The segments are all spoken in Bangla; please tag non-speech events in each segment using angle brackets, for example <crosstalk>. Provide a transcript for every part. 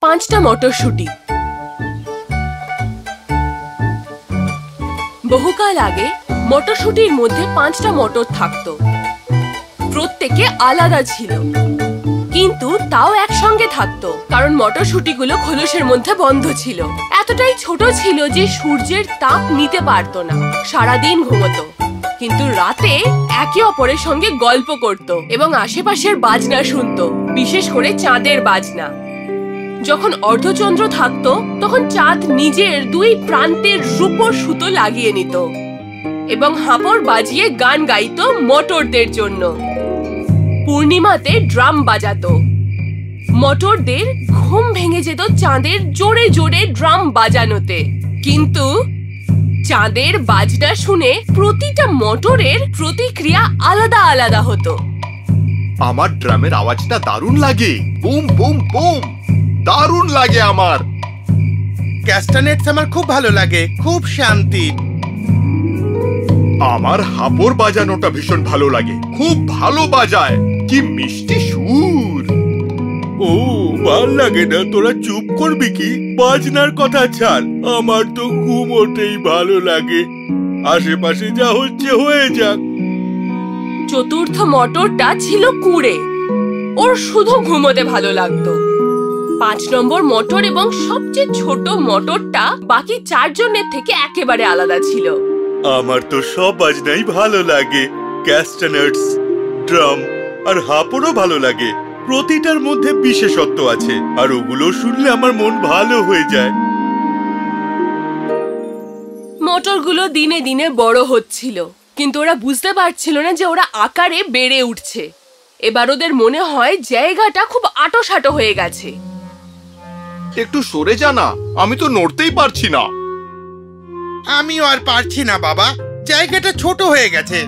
পাঁচটা মটরশুঁটি বহুকাল আগে মটরশুঁটির মধ্যে পাঁচটা মটর থাকতো। প্রত্যেকে আলাদা ছিল। কিন্তু তাও একসঙ্গে থাকতো, কারণ মটরশুঁটিগুলো খোলসের মধ্যে বন্ধ ছিল। এতটাই ছোট ছিল যে সূর্যের তাপ নিতে পারতো না। সারাদিন ঘুমতো। কিন্তু রাতে একে অপরের সঙ্গে গল্প করত এবং আশেপাশের বাজনা শুনতো, বিশেষ করে চাঁদের বাজনা। যখন অর্ধচন্দ্র থাকতো, তখন চাঁদ নিজের দুই প্রান্তের রূপোর সুতো লাগিয়ে নিত এবং হাঁপড় বাজিয়ে গান গাইত মটরদের জন্য। পূর্ণিমাতে ড্রাম বাজাতো। মটরদের ঘুম ভেঙে যেত চাঁদের জোরে জোরে ড্রাম বাজানোতে। কিন্তু চাঁদের বাজনা শুনে প্রতিটা মোটরের প্রতিক্রিয়া আলাদা আলাদা হতো। আমার ড্রামের আওয়াজটা দারুণ লাগে। বুম বুম বুম। দারুণ লাগে আমার। ক্যাস্টানেটস আমার খুব ভালো লাগে খুব শান্তি। আমার হাপর বাজানোটা ভীষণ ভালো লাগে। খুব ভালো বাজায়। কি মিষ্টি সুর। ও ভালো লাগে না তোরা চুপ করবি কি? বাজনার কথা ছাড় আমার তো ঘুমোতেই ভালো লাগে। আশেপাশে যা হচ্ছে হয়ে যাক। চতুর্থ মটরটা ছিল কুঁড়ে। ওর শুধু ঘুমোতে ভালো লাগতো। পাঁচ নম্বর মোটর এবং সবচেয়ে ছোট মোটরটা বাকি চারজনের থেকে একেবারে আলাদা ছিল। আমার তো সব বাজনাই ভালো লাগে। ক্যাস্টানার্স ড্রাম আর হাপড়ও ভালো লাগে। প্রতিটার মধ্যে বিশেষত্ব আছে আর ওগুলো শুনলে আমার মন ভালো হয়ে যায়। মোটরগুলো দিনে দিনে বড় হচ্ছিল কিন্তু ওরা বুঝতে পারছিল না যে ওরা আকারে বেড়ে উঠছে। এবার ওদের মনে হয় জায়গাটা খুব আটোসাটো হয়ে গেছে। একটু সরে যা না আমি তো নড়তেই পারছি না। আমিও আর পারছি না বাবা। জায়গাটা ছোট হয়ে গেছে।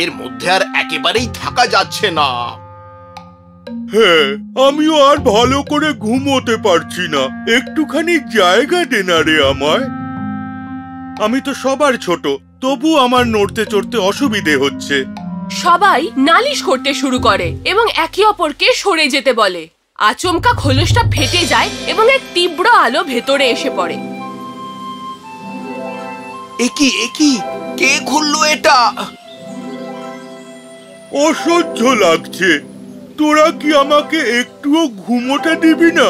এর মধ্যে আর একেবারেই থাকা যাচ্ছে না। হ্যাঁ আমিও আর ভালো করে ঘুমোতে পারছি না। একটুখানি জায়গা দে না রে আমায়। আমি তো সবার ছোট তবু আমার নড়তে চড়তে অসুবিধে হচ্ছে। সবাই নালিশ করতে শুরু করে এবং একে অপরকে সরে যেতে বলে। আচমকা খোলসটা ফেটে যায় এবং এক তীব্র আলো ভেতরে এসে পড়ে। একি একি কে খুললো এটা? অসহ্য লাগছে। তোরা কি আমাকে একটুও ঘুমোতে দিবি না?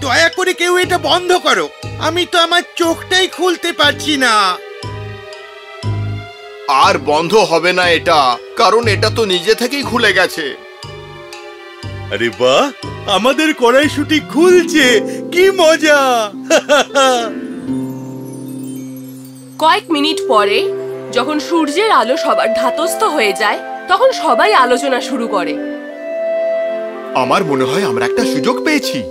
দয়া করে কেউ এটা বন্ধ করো। আমি তো আমার চোখটাই খুলতে পারছি না। আর বন্ধ হবে না এটা কারণ এটা তো নিজে থেকেই খুলে গেছে। আরে বাহ আমাদের কড়াইশুটি খুলছে কি মজা! কয়েক মিনিট পরে যখন সূর্যের আলো সবার ধাতস্থ হয়ে যায় তখন সবাই আলোচনা শুরু করে। আমার মনে হয় আমরা একটা সুযোগ পেয়েছি।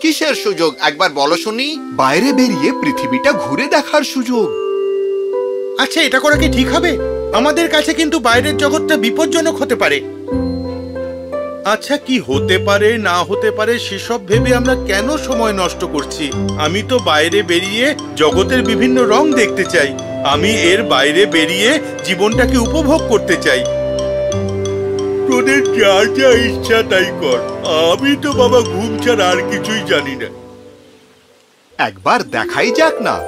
কিসের সুযোগ? একবার বলো শুনি। বাইরে বেরিয়ে পৃথিবীটা ঘুরে দেখার সুযোগ। আচ্ছা এটা করা কি ঠিক হবে? আমাদের কাছে কিন্তু বাইরের জগৎটা বিপজ্জনক হতে পারে। আচ্ছা কি হতে পারে না হতে পারে সেসব ভেবে আমরা কেন সময় নষ্ট করছি? আমি তো বাইরে বেরিয়ে জগতের বিভিন্ন রং দেখতে চাই। আমি এর বাইরে বেরিয়ে জীবনটাকে উপভোগ করতে চাই। তোদের যা যা ইচ্ছা তাই কর। আমি তো বাবা ঘুম ছাড়া আর কিছুই জানি না। একবার দেখাই যাক না।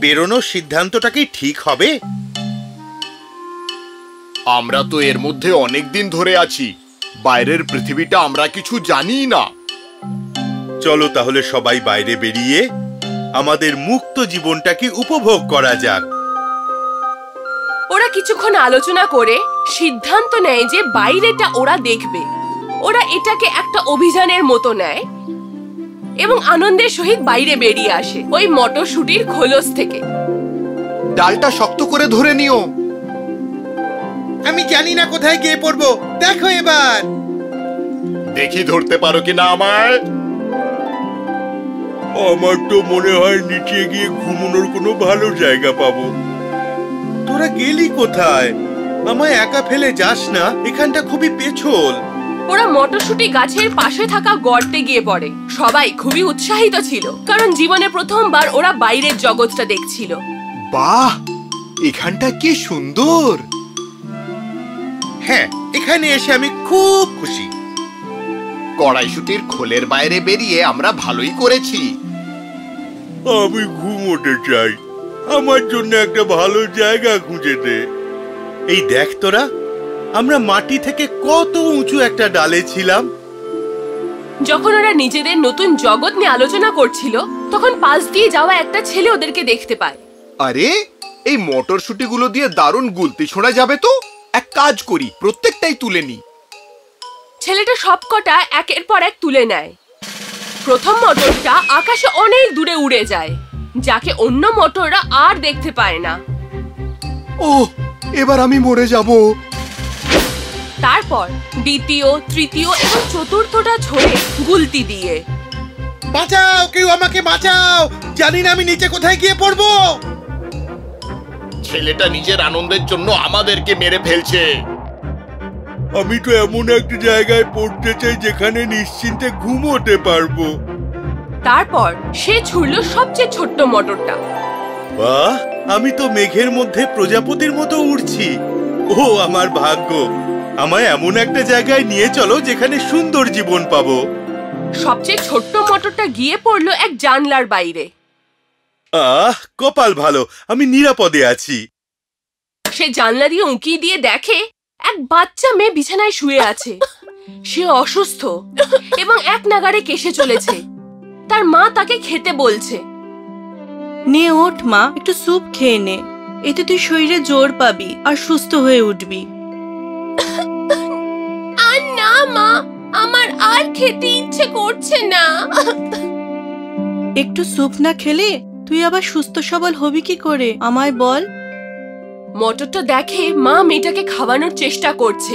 বেরোনোর সিদ্ধান্তটা কি ঠিক হবে? আমরা তো এর মধ্যে অনেক দিন ধরে আছি। বাইরের পৃথিবীটা আমরা কিছু জানি না। চলো তাহলে সবাই বাইরে বেরিয়ে আমাদের মুক্ত জীবনটাকে উপভোগ করা যাক। ওরা কিছুক্ষণ আলোচনা করে সিদ্ধান্ত নেয় যে বাইরেটা ওরা দেখবে। ওরা এটাকে একটা অভিযানের মতো নেয় এবং আনন্দের সহিত বাইরে বেরিয়ে আসে ওই মটরশুটির খোলস থেকে। ডালটা শক্ত করে ধরে নিও। আমি জানি না কোথায় গিয়ে পড়ব। দেখো এবার। দেখি ধরতে পারো কিনা আমায়। আমার তো মনে হয় নিচে গিয়ে ঘুমানোর কোনো ভালো জায়গা পাবো। তোরা গেলি কোথায়? আমায় একা ফেলে যাস না এখানটা খুবই পেছল। ওরা মটরশুটি গাছের পাশে থাকা গর্তে গিয়ে পড়ে। সবাই খুবই উৎসাহিত ছিল কারণ জীবনে প্রথমবার ওরা বাইরের জগৎটা দেখছিল। বাহ! এখানটা কি সুন্দর! হ্যাঁ এখানে এসে আমি খুব খুশি। কড়াইশুটির খোলের বাইরে বেরিয়ে আমরা ভালোই করেছি। আমি ঘুমোতে চাই। আমার জন্য একটা ভালো জায়গা খুঁজে দে। এই দেখ তোরা আমরা মাটি থেকে কত উঁচু একটা ডালে ছিলাম। যখন ওরা নিজেদের নতুন জগৎ নিয়ে আলোচনা করছিল তখন পাশ দিয়ে যাওয়া একটা ছেলে ওদেরকে দেখতে পায়। আরে এই মটরশুটিগুলো দিয়ে দারুণ গুলতি ছোঁড়া যাবে তো? এক কাজ করি প্রত্যেকটাই তুলে নি। ছেলেটা সবকটা একের পর এক তুলে নেয়। প্রথম মোটরটা আকাশে অনেক দূরে উড়ে যায়। যাকে অন্য মোটররা আর দেখতে পায় না। ও এবার আমি মরে যাব। তারপর দ্বিতীয় তৃতীয় এবং চতুর্থটা ছোড়ে গুলতি দিয়ে। বাঁচাও কেউ আমাকে বাঁচাও! জানি না আমি নিচে কোথায় গিয়ে পড়ব। ছেলেটা নিজের আনন্দের জন্য আমাদেরকে মেরে ফেলছে। আমি তো এমন একটা জায়গায় পড়তে চাই যেখানে নিশ্চিন্তে ঘুমোতে পারব। তারপর সে ছুড়ল সবচেয়ে ছোট্ট মটরটা। বাহ আমি তো মেঘের মধ্যে প্রজাপতির মতো উড়ছি। ও আমার ভাগ্য। আমায় এমন একটা জায়গায় নিয়ে চলো যেখানে সুন্দর জীবন পাবো। সবচেয়ে ছোট্ট মটরটা গিয়ে পড়ল এক জানলার বাইরে। আহ কপাল ভালো আমি নিরাপদে আছি। সে জানলা দিয়ে উঁকি দিয়ে দেখে এক বাচ্চা মেয়ে বিছানায় শুয়ে আছে। সে অসুস্থ এবং এক নাগাড়ে কেসে চলেছে। তার মা তাকে খেতে বলছে। নে ওঠ মা একটু স্যুপ খেয়ে নে। এতে তুই শরীরে জোর পাবি আর সুস্থ হয়ে উঠবি। আর না মা আমার আর খেতে ইচ্ছে করছে না। একটু স্যুপ না খেলে তুই আবার সুস্থ সবল হবি কি করে? আমায় বল। মটরটা দেখে মা মেয়েটাকে খাওয়ানোর চেষ্টা করছে।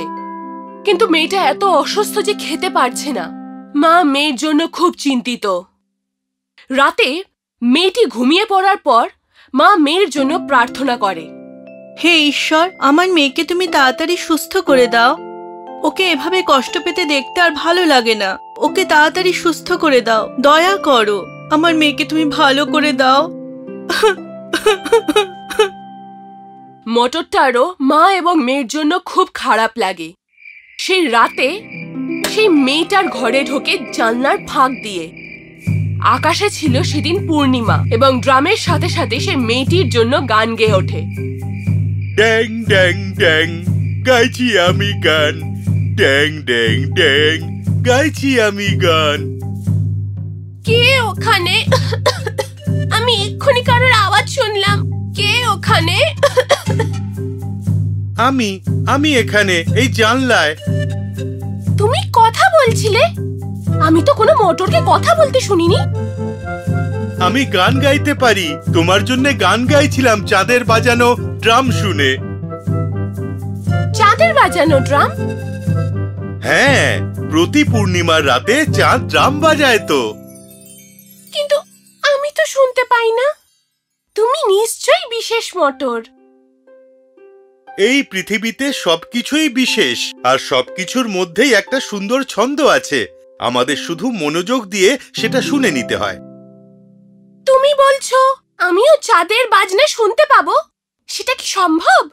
কিন্তু মেয়েটা এত অসুস্থ যে খেতে পারছে না। মা মেয়ের জন্য খুব চিন্তিত। রাতে মেয়েটি ঘুমিয়ে পড়ার পর মা মেয়ের জন্য প্রার্থনা করে। হে ঈশ্বর আমার মেয়েকে তুমি তাড়াতাড়ি সুস্থ করে দাও। ওকে এভাবে কষ্ট পেতে দেখতে আর ভালো লাগে না। ওকে তাড়াতাড়ি সুস্থ করে দাও। দয়া করো আমার মেয়েকে তুমি ভালো করে দাও। মটরটারও মা এবং মেয়ের জন্য খুব খারাপ লাগে। সেই রাতে সেই মেয়েটার ঘরে ঢোকে জানলার ফাঁক দিয়ে। আকাশে ছিল সেদিন পূর্ণিমা এবং ড্রামের সাথে সাথে সে মেয়েটির জন্য গান গেয়ে ওঠে। ড্যাং ড্যাং ড্যাং গাইছি আমি গান। ড্যাং ড্যাং ড্যাং গাইছি আমি গান। কে ওখানে? আমি এক্ষুনি কারোর আওয়াজ শুনলাম। কে ওখানে? আমি আমি এখানে এই জানলায়। তুমি কথা বলছিলে? আমি তো কোনো মোটরকে কথা বলতে শুনিনি। আমি গান গাইতে পারি। তোমার জন্য গান গাইছিলাম চাঁদের বাজানো ড্রাম শুনে। চাঁদের বাজানো ড্রাম? হ্যাঁ প্রতি পূর্ণিমার রাতে চাঁদ ড্রাম বাজায় তো। কিন্তু আমি তো শুনতে পাই না। তুমি নিশ্চয়ই বিশেষ মোটর। এই পৃথিবীতে সবকিছুই বিশেষ আর সবকিছুর মধ্যেই একটা সুন্দর ছন্দ আছে। আমাদের শুধু মনোযোগ দিয়ে সেটা শুনে নিতে হয়। তুমি বলছো আমিও চাঁদের বাজনা শুনতে পাবো? সেটা কি সম্ভব?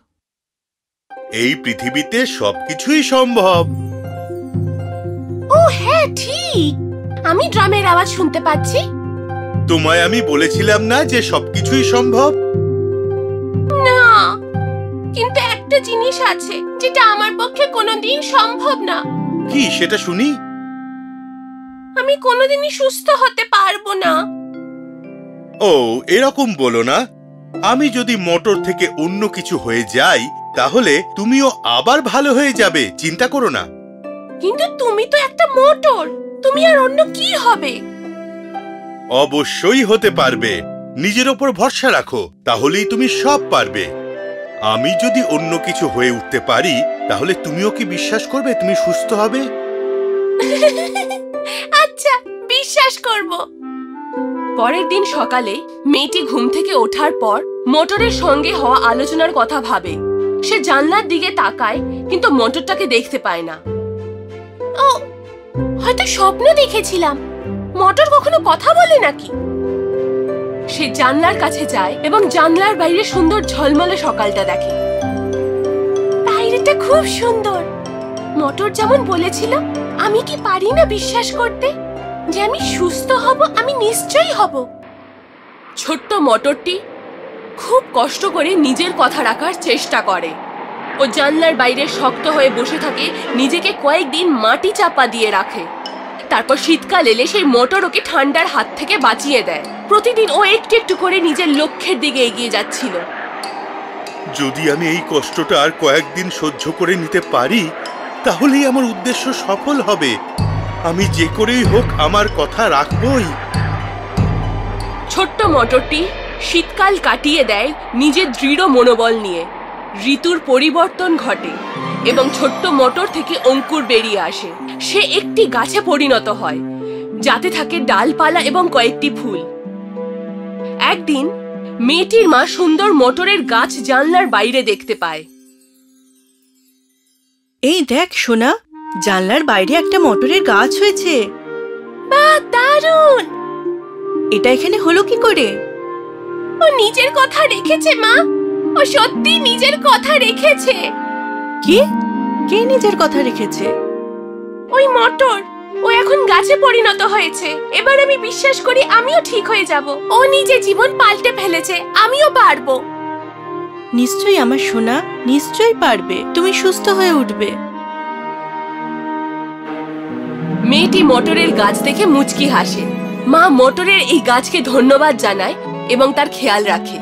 এই পৃথিবীতে সবকিছুই সম্ভব। ও হ্যাঁ ঠিক। আমি ড্রামের আওয়াজ শুনতে পাচ্ছি। তোমায় আমি বলেছিলাম না যে সবকিছুই সম্ভব? না কিন্তু একটা জিনিস আছে যেটা আমার পক্ষে কোনোদিন সম্ভব না। কি সেটা শুনি? আমি কোনোদিনই সুস্থ হতে পারব না। ও এরকম বলো না। আমি যদি মোটর থেকে অন্য কিছু হয়ে যাই তাহলে তুমিও আবার ভালো হয়ে যাবে চিন্তা করো না। কিন্তু তুমি তো একটা মোটর তুমি আর অন্য কি হবে? অবশ্যই হতে পারবে। নিজের ওপর ভরসা রাখো তাহলেই তুমি সব পারবে। আমি যদি অন্য কিছু হয়ে উঠতে পারি তাহলে তুমিও কি বিশ্বাস করবে তুমি সুস্থ হবে? <laughs> বিশ্বাস করব। পরের দিন সকালে মেয়েটি ঘুম থেকে ওঠার পর মোটরের সঙ্গে হওয়া আলোচনার কথা ভাবে। সে জানলার দিকে তাকায়, কিন্তু মোটরটাকে দেখতে পায় না। ও, হয়তো স্বপ্ন দেখেছিলাম। মোটর কখনো কথা বলে নাকি? সে জানলার কাছে যায় এবং জানলার বাইরে সুন্দর ঝলমলে সকালটা দেখে। বাইরেটা খুব সুন্দর। মোটর যেমন বলেছিল, আমি কি পারি না বিশ্বাস করতে? যে আমি সুস্থ হব, আমি নিশ্চয়ই হব। ছোট্ট মোটরটি খুব কষ্ট করে নিজের কথা রাখার চেষ্টা করে। ও জানলার বাইরে শক্ত হয়ে বসে থাকে, নিজেকে কয়েকদিন মাটি চাপা দিয়ে রাখে। তারপর শীতকাল এলে সেই মোটর ওকে ঠান্ডার হাত থেকে বাঁচিয়ে দেয়। প্রতিদিন ও একটু একটু করে নিজের লক্ষ্যের দিকে এগিয়ে যাচ্ছিল। যদি আমি এই কষ্টটা আর কয়েকদিন সহ্য করে নিতে পারি, তাহলেই আমার উদ্দেশ্য সফল হবে। আমি যে করেই হোক আমার কথা রাখবই। ছোট্ট মোটরটি শীতকাল কাটিয়ে দেয় নিজের দৃঢ় মনোবল নিয়ে। ঋতুর পরিবর্তন ঘটে এবং ছোট্ট মটর থেকে অঙ্কুর বেরিয়ে আসে। সে একটি গাছে পরিণত হয় যাতে থাকে ডালপালা এবং কয়েকটি ফুল। একদিন মেয়েটির মা সুন্দর মটরের গাছ জানলার বাইরে দেখতে পায়। এই দেখ সোনা জানলার বাইরে একটা মটরের গাছ হয়েছে। বা দারুণ! এটা এখানে হলো কি করে? ও নিজের কথা রেখেছে মা। ও সত্যি নিজের কথা রেখেছে। কি? কে নিজের কথা রেখেছে? ওই মটর ও এখন গাছে পরিণত হয়েছে। এবার আমি বিশ্বাস করি আমিও ঠিক হয়ে যাব। ও নিজে জীবন পাল্টে ফেলেছে আমিও পারব। নিশ্চয়ই আমার সোনা নিশ্চয়ই পারবে। তুমি সুস্থ হয়ে উঠবে। মেয়েটি মটরের গাছ দেখে মুচকি হাসে। মা মটরের এই গাছকে ধন্যবাদ জানায় এবং তার খেয়াল রাখে।